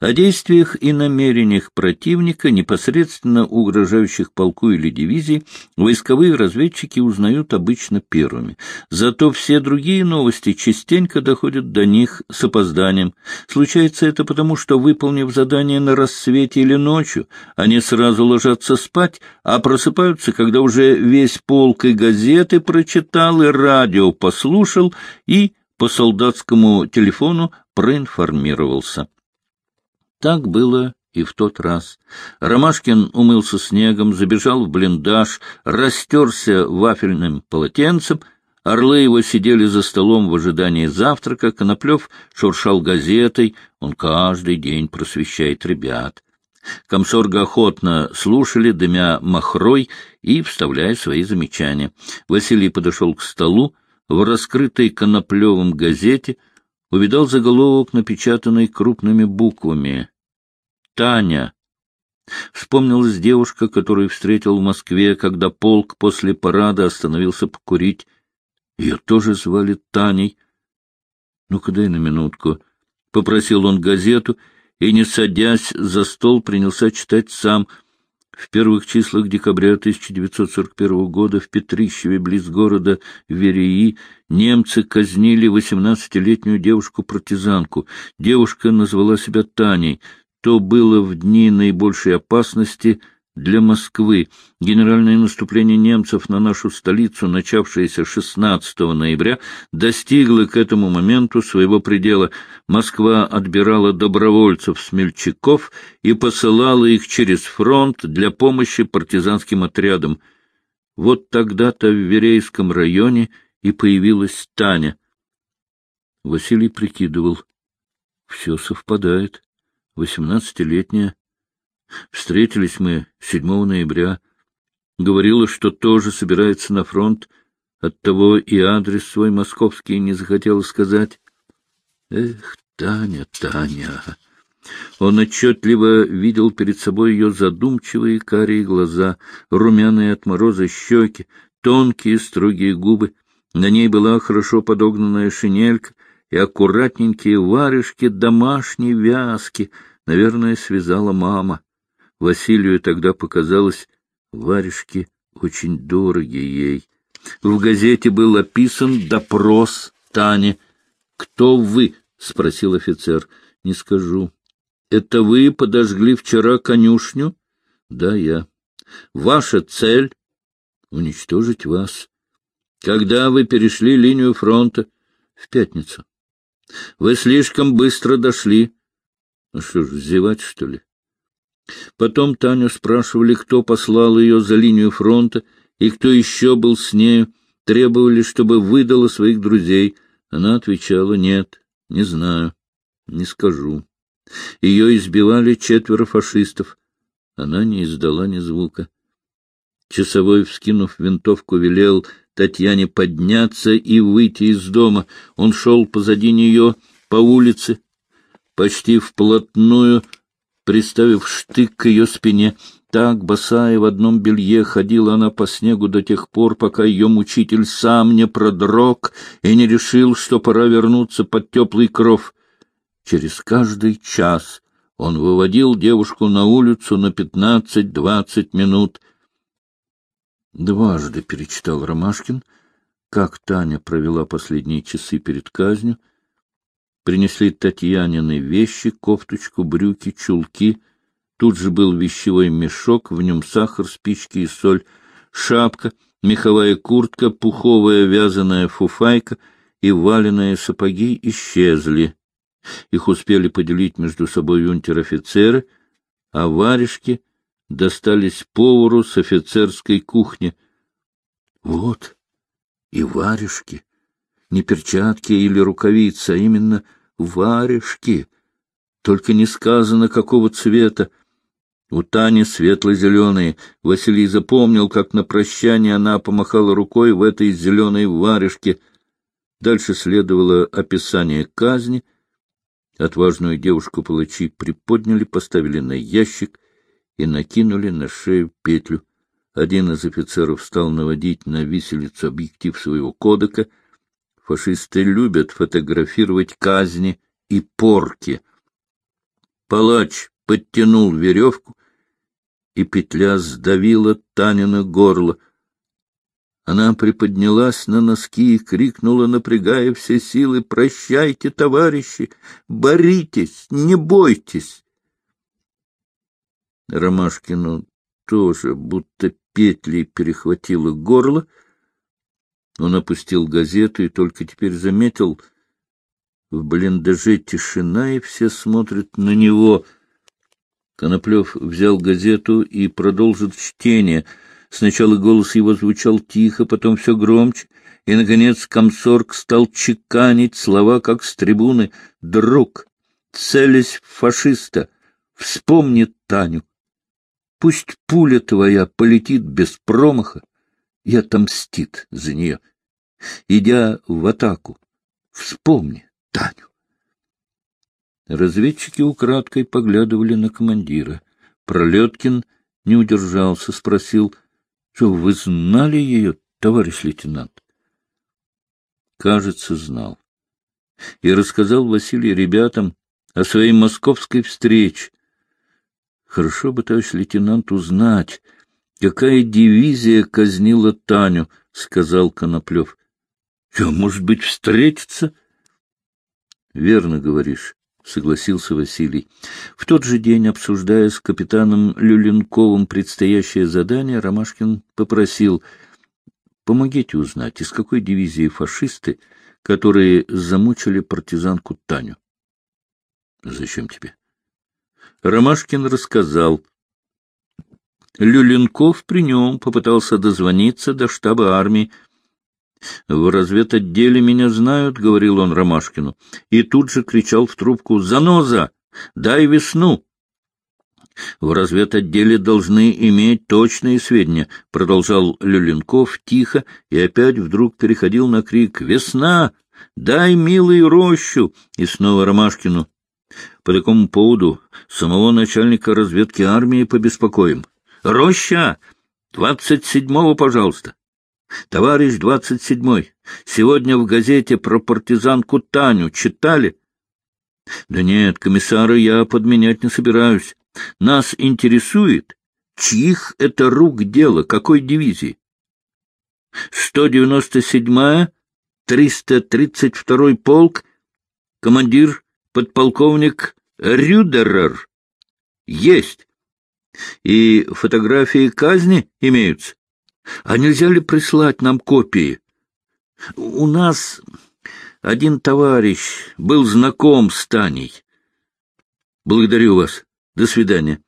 О действиях и намерениях противника, непосредственно угрожающих полку или дивизии, войсковые разведчики узнают обычно первыми. Зато все другие новости частенько доходят до них с опозданием. Случается это потому, что, выполнив задание на рассвете или ночью, они сразу ложатся спать, а просыпаются, когда уже весь полк и газеты прочитал, и радио послушал, и по солдатскому телефону проинформировался. Так было и в тот раз. Ромашкин умылся снегом, забежал в блиндаж, растерся вафельным полотенцем. Орлы его сидели за столом в ожидании завтрака, Коноплев шуршал газетой, он каждый день просвещает ребят. Комсорга охотно слушали, дымя махрой и вставляя свои замечания. Василий подошел к столу, в раскрытой Коноплевым газете — увидал заголовок, напечатанный крупными буквами. «Таня». Вспомнилась девушка, которую встретил в Москве, когда полк после парада остановился покурить. Ее тоже звали Таней. «Ну-ка, дай на минутку». Попросил он газету и, не садясь за стол, принялся читать сам — в первых числах декабря 1941 года в Петрищеве, близ города Вереи, немцы казнили 18-летнюю девушку-партизанку. Девушка назвала себя Таней. То было в дни наибольшей опасности – для Москвы. Генеральное наступление немцев на нашу столицу, начавшееся 16 ноября, достигло к этому моменту своего предела. Москва отбирала добровольцев-смельчаков и посылала их через фронт для помощи партизанским отрядам. Вот тогда-то в Верейском районе и появилась Таня. Василий прикидывал. Все совпадает. Восемнадцатилетняя Встретились мы 7 ноября. Говорила, что тоже собирается на фронт. Оттого и адрес свой московский не захотела сказать. Эх, Таня, Таня! Он отчетливо видел перед собой ее задумчивые карие глаза, румяные от мороза щеки, тонкие строгие губы. На ней была хорошо подогнанная шинелька и аккуратненькие варежки домашней вязки, наверное, связала мама. Василию тогда показалось, варежки очень дороги ей. В газете был описан допрос Тани. «Кто вы?» — спросил офицер. «Не скажу». «Это вы подожгли вчера конюшню?» «Да, я». «Ваша цель?» «Уничтожить вас». «Когда вы перешли линию фронта?» «В пятницу». «Вы слишком быстро дошли». «Ну что ж, зевать, что ли?» Потом Таню спрашивали, кто послал ее за линию фронта и кто еще был с нею, требовали, чтобы выдала своих друзей. Она отвечала «нет, не знаю, не скажу». Ее избивали четверо фашистов. Она не издала ни звука. Часовой, вскинув винтовку, велел Татьяне подняться и выйти из дома. Он шел позади нее по улице, почти вплотную приставив штык к ее спине. Так, босая в одном белье, ходила она по снегу до тех пор, пока ее мучитель сам не продрог и не решил, что пора вернуться под теплый кров. Через каждый час он выводил девушку на улицу на пятнадцать-двадцать минут. Дважды перечитал Ромашкин, как Таня провела последние часы перед казнью, Принесли Татьянины вещи, кофточку, брюки, чулки. Тут же был вещевой мешок, в нем сахар, спички и соль, шапка, меховая куртка, пуховая вязаная фуфайка и валеные сапоги исчезли. Их успели поделить между собой унтер-офицеры, а варежки достались повару с офицерской кухни. Вот и варежки, не перчатки или рукавицы, а именно — варежки. Только не сказано, какого цвета. У Тани светло-зеленые. Василий запомнил, как на прощание она помахала рукой в этой зеленой варежке. Дальше следовало описание казни. Отважную девушку палачи приподняли, поставили на ящик и накинули на шею петлю. Один из офицеров стал наводить на виселицу объектив своего кодека — Фашисты любят фотографировать казни и порки. Палач подтянул веревку, и петля сдавила Танина горло. Она приподнялась на носки и крикнула, напрягая все силы, «Прощайте, товарищи! Боритесь! Не бойтесь!» Ромашкину тоже будто петлей перехватило горло. Он опустил газету и только теперь заметил — в блиндаже тишина, и все смотрят на него. Коноплев взял газету и продолжил чтение. Сначала голос его звучал тихо, потом все громче, и, наконец, комсорг стал чеканить слова, как с трибуны. «Друг, целясь в фашиста, вспомни Таню. Пусть пуля твоя полетит без промаха и отомстит за нее. Идя в атаку, вспомни, Таню. Разведчики украдкой поглядывали на командира. Пролеткин не удержался, спросил, что вы знали ее, товарищ лейтенант? Кажется, знал. И рассказал Василий ребятам о своей московской встрече. Хорошо бы, товарищ лейтенант, узнать, какая дивизия казнила Таню, — сказал Коноплев. — Что, может быть, встретиться? —— Верно говоришь, — согласился Василий. В тот же день, обсуждая с капитаном Люленковым предстоящее задание, Ромашкин попросил «Помогите узнать, из какой дивизии фашисты, которые замучили партизанку Таню». «Зачем тебе?» Ромашкин рассказал. Люленков при нем попытался дозвониться до штаба армии, — В разведотделе меня знают, — говорил он Ромашкину, и тут же кричал в трубку «Заноза! Дай весну!» В разведотделе должны иметь точные сведения, — продолжал Люленков тихо и опять вдруг переходил на крик «Весна! Дай, милый, рощу!» И снова Ромашкину. По такому поводу самого начальника разведки армии побеспокоим. «Роща! Двадцать седьмого, пожалуйста!» Товарищ двадцать седьмой, сегодня в газете про партизанку Таню читали? Да нет, комиссара я подменять не собираюсь. Нас интересует, чьих это рук дело, какой дивизии? Сто девяносто седьмая, триста тридцать второй полк, командир подполковник Рюдерер. Есть. И фотографии казни имеются. А нельзя ли прислать нам копии? У нас один товарищ был знаком с Таней. Благодарю вас. До свидания.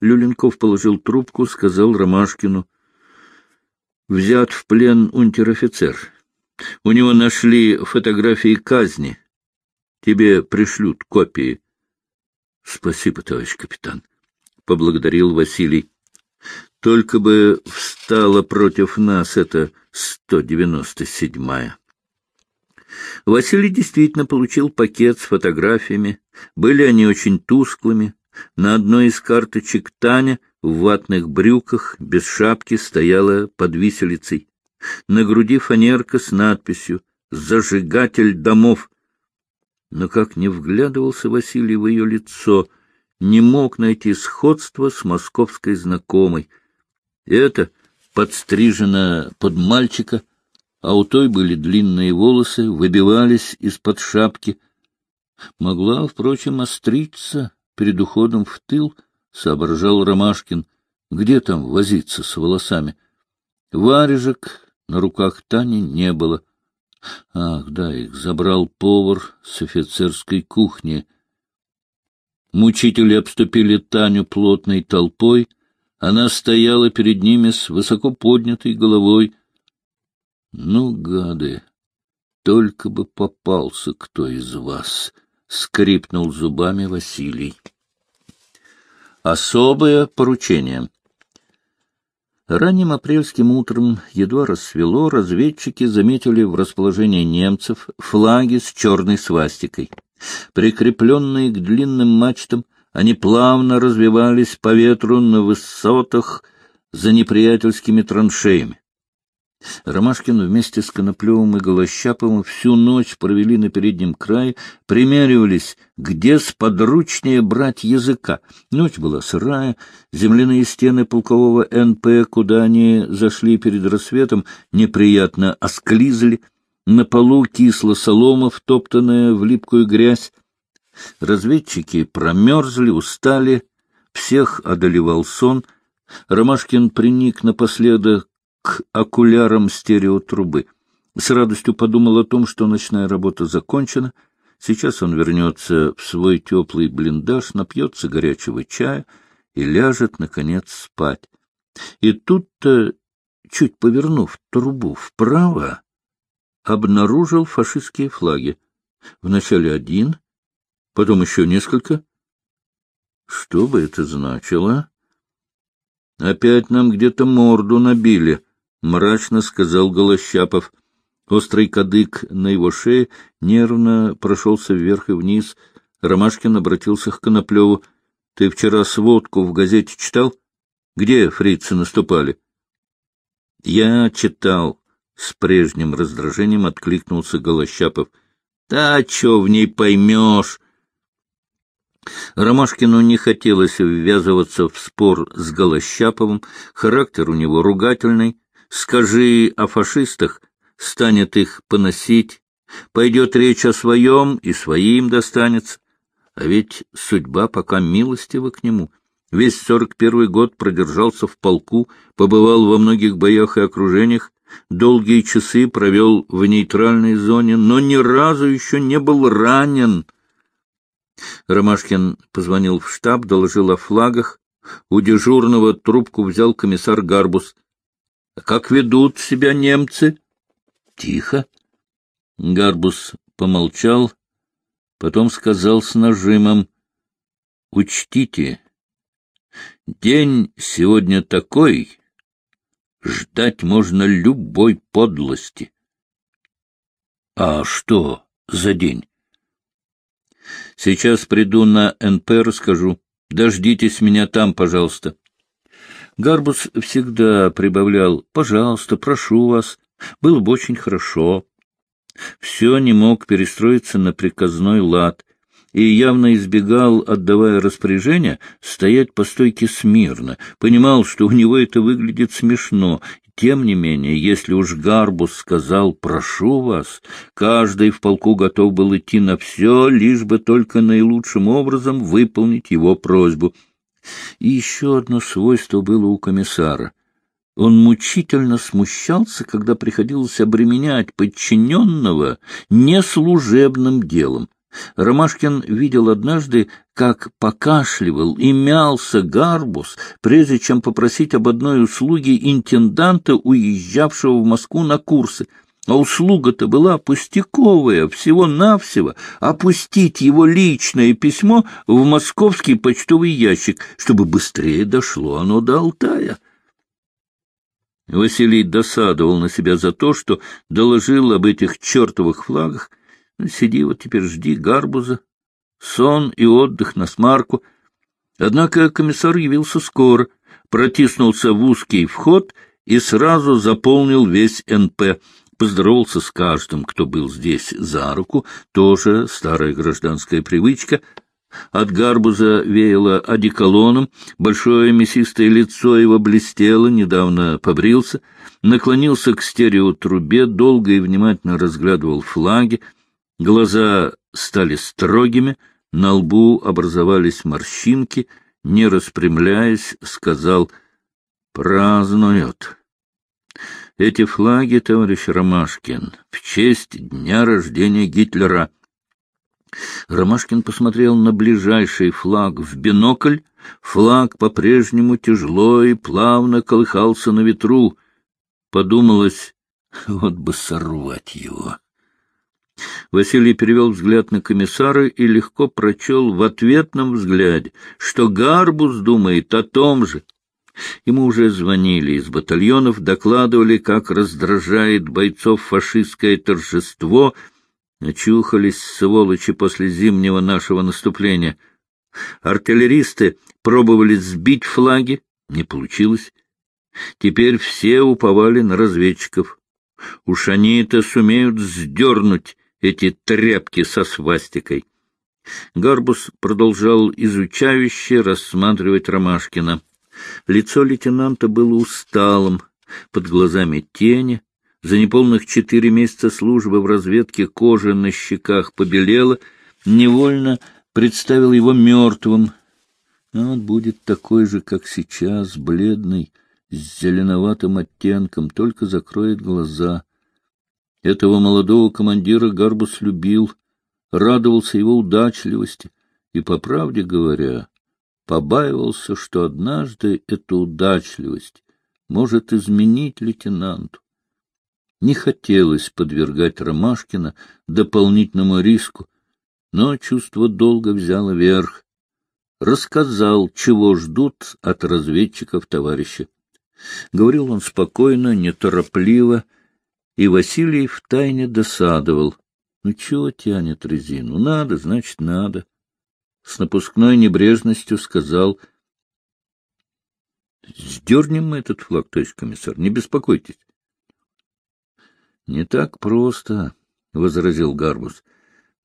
Люленков положил трубку, сказал Ромашкину. Взят в плен унтер-офицер. У него нашли фотографии казни. Тебе пришлют копии. — Спасибо, товарищ капитан, — поблагодарил Василий. Только бы встала против нас эта 197-я. Василий действительно получил пакет с фотографиями. Были они очень тусклыми. На одной из карточек Таня в ватных брюках, без шапки, стояла под виселицей. На груди фанерка с надписью «Зажигатель домов». Но как не вглядывался Василий в ее лицо, не мог найти сходства с московской знакомой — это подстрижено под мальчика, а у той были длинные волосы, выбивались из-под шапки. Могла, впрочем, остричься перед уходом в тыл, — соображал Ромашкин. Где там возиться с волосами? Варежек на руках Тани не было. Ах, да, их забрал повар с офицерской кухни. Мучители обступили Таню плотной толпой — она стояла перед ними с высоко поднятой головой. Ну, гады, только бы попался кто из вас, — скрипнул зубами Василий. Особое поручение. Ранним апрельским утром, едва рассвело, разведчики заметили в расположении немцев флаги с черной свастикой. Прикрепленные к длинным мачтам, они плавно развивались по ветру на высотах за неприятельскими траншеями. Ромашкин вместе с Коноплевым и Голощаповым всю ночь провели на переднем крае, примеривались, где сподручнее брать языка. Ночь была сырая, земляные стены полкового НП, куда они зашли перед рассветом, неприятно осклизли, на полу кисла солома, втоптанная в липкую грязь. Разведчики промерзли, устали, всех одолевал сон. Ромашкин приник напоследок к окулярам стереотрубы. С радостью подумал о том, что ночная работа закончена. Сейчас он вернется в свой теплый блиндаж, напьется горячего чая и ляжет, наконец, спать. И тут-то, чуть повернув трубу вправо, обнаружил фашистские флаги. Вначале один, потом еще несколько. Что бы это значило? Опять нам где-то морду набили. — мрачно сказал Голощапов. Острый кадык на его шее нервно прошелся вверх и вниз. Ромашкин обратился к Коноплеву. — Ты вчера сводку в газете читал? Где фрицы наступали? — Я читал. С прежним раздражением откликнулся Голощапов. — Да чё в ней поймешь? Ромашкину не хотелось ввязываться в спор с Голощаповым, характер у него ругательный, Скажи о фашистах, станет их поносить, пойдет речь о своем, и своим достанется. А ведь судьба пока милостива к нему. Весь сорок первый год продержался в полку, побывал во многих боях и окружениях, долгие часы провел в нейтральной зоне, но ни разу еще не был ранен. Ромашкин позвонил в штаб, доложил о флагах. У дежурного трубку взял комиссар Гарбус. Как ведут себя немцы? Тихо. Гарбус помолчал, потом сказал с нажимом. Учтите, день сегодня такой, ждать можно любой подлости. А что за день? Сейчас приду на НП, расскажу. Дождитесь меня там, пожалуйста. Гарбус всегда прибавлял «пожалуйста, прошу вас», было бы очень хорошо. Все не мог перестроиться на приказной лад и явно избегал, отдавая распоряжение, стоять по стойке смирно, понимал, что у него это выглядит смешно, тем не менее, если уж Гарбус сказал «прошу вас», каждый в полку готов был идти на все, лишь бы только наилучшим образом выполнить его просьбу — и еще одно свойство было у комиссара. Он мучительно смущался, когда приходилось обременять подчиненного неслужебным делом. Ромашкин видел однажды, как покашливал и мялся Гарбус, прежде чем попросить об одной услуге интенданта, уезжавшего в Москву на курсы — а услуга-то была пустяковая, всего-навсего опустить его личное письмо в московский почтовый ящик, чтобы быстрее дошло оно до Алтая. Василий досадовал на себя за то, что доложил об этих чертовых флагах. Сиди вот теперь, жди гарбуза, сон и отдых на смарку. Однако комиссар явился скоро, протиснулся в узкий вход и сразу заполнил весь НП — поздоровался с каждым, кто был здесь за руку, тоже старая гражданская привычка. От гарбуза веяло одеколоном, большое мясистое лицо его блестело, недавно побрился, наклонился к стереотрубе, долго и внимательно разглядывал флаги, глаза стали строгими, на лбу образовались морщинки, не распрямляясь, сказал «Празднуют». Эти флаги, товарищ Ромашкин, в честь дня рождения Гитлера. Ромашкин посмотрел на ближайший флаг в бинокль. Флаг по-прежнему тяжело и плавно колыхался на ветру. Подумалось, вот бы сорвать его. Василий перевел взгляд на комиссара и легко прочел в ответном взгляде, что Гарбус думает о том же. Ему уже звонили из батальонов, докладывали, как раздражает бойцов фашистское торжество. Очухались, сволочи, после зимнего нашего наступления. Артиллеристы пробовали сбить флаги, не получилось. Теперь все уповали на разведчиков. Уж они-то сумеют сдернуть эти тряпки со свастикой. Гарбус продолжал изучающе рассматривать Ромашкина. Лицо лейтенанта было усталым, под глазами тени. За неполных четыре месяца службы в разведке кожа на щеках побелела, невольно представил его мертвым. Он будет такой же, как сейчас, бледный, с зеленоватым оттенком, только закроет глаза. Этого молодого командира Гарбус любил, радовался его удачливости и, по правде говоря, побаивался, что однажды эта удачливость может изменить лейтенанту. Не хотелось подвергать Ромашкина дополнительному риску, но чувство долга взяло верх. Рассказал, чего ждут от разведчиков товарища. Говорил он спокойно, неторопливо, и Василий втайне досадовал. Ну, чего тянет резину? Надо, значит, надо. С напускной небрежностью сказал. Сдернем мы этот флаг, товарищ комиссар, не беспокойтесь. Не так просто, — возразил Гарбус.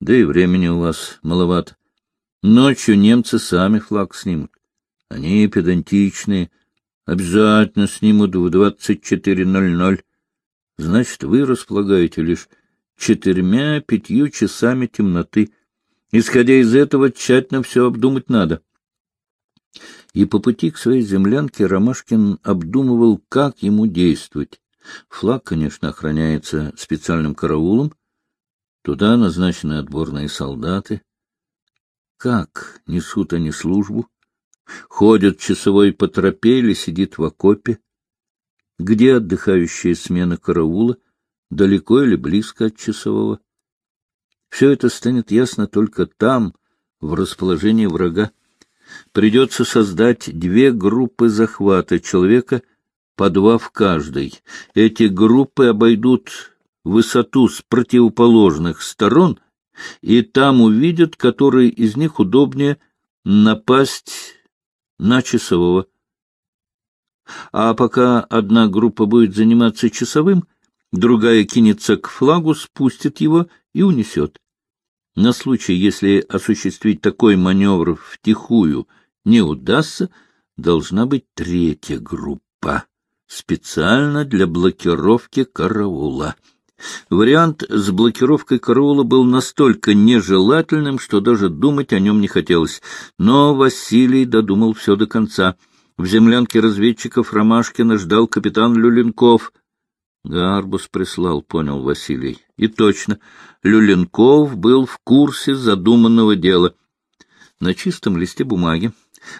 Да и времени у вас маловато. Ночью немцы сами флаг снимут. Они педантичные, обязательно снимут в двадцать четыре ноль ноль. Значит, вы располагаете лишь четырьмя-пятью часами темноты. Исходя из этого, тщательно все обдумать надо. И по пути к своей землянке Ромашкин обдумывал, как ему действовать. Флаг, конечно, охраняется специальным караулом. Туда назначены отборные солдаты. Как несут они службу? Ходят часовой по тропе или сидит в окопе? Где отдыхающая смена караула? Далеко или близко от часового? Все это станет ясно только там, в расположении врага. Придется создать две группы захвата человека, по два в каждой. Эти группы обойдут высоту с противоположных сторон, и там увидят, который из них удобнее напасть на часового. А пока одна группа будет заниматься часовым, другая кинется к флагу, спустит его и унесет. На случай, если осуществить такой маневр втихую не удастся, должна быть третья группа, специально для блокировки караула. Вариант с блокировкой караула был настолько нежелательным, что даже думать о нем не хотелось. Но Василий додумал все до конца. В землянке разведчиков Ромашкина ждал капитан Люленков — Гарбус прислал, понял Василий. И точно, Люленков был в курсе задуманного дела. На чистом листе бумаги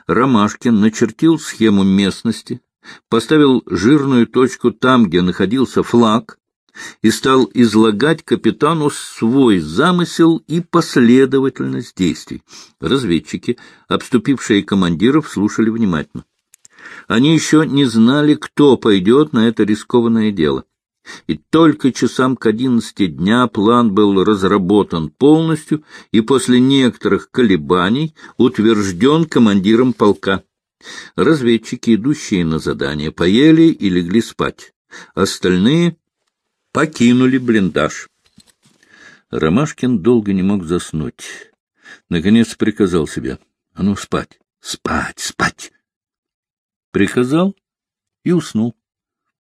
Ромашкин начертил схему местности, поставил жирную точку там, где находился флаг, и стал излагать капитану свой замысел и последовательность действий. Разведчики, обступившие командиров, слушали внимательно. Они еще не знали, кто пойдет на это рискованное дело. И только часам к одиннадцати дня план был разработан полностью и после некоторых колебаний утвержден командиром полка. Разведчики, идущие на задание, поели и легли спать. Остальные покинули блиндаж. Ромашкин долго не мог заснуть. Наконец приказал себе. — А ну, спать, спать, спать! Приказал и уснул.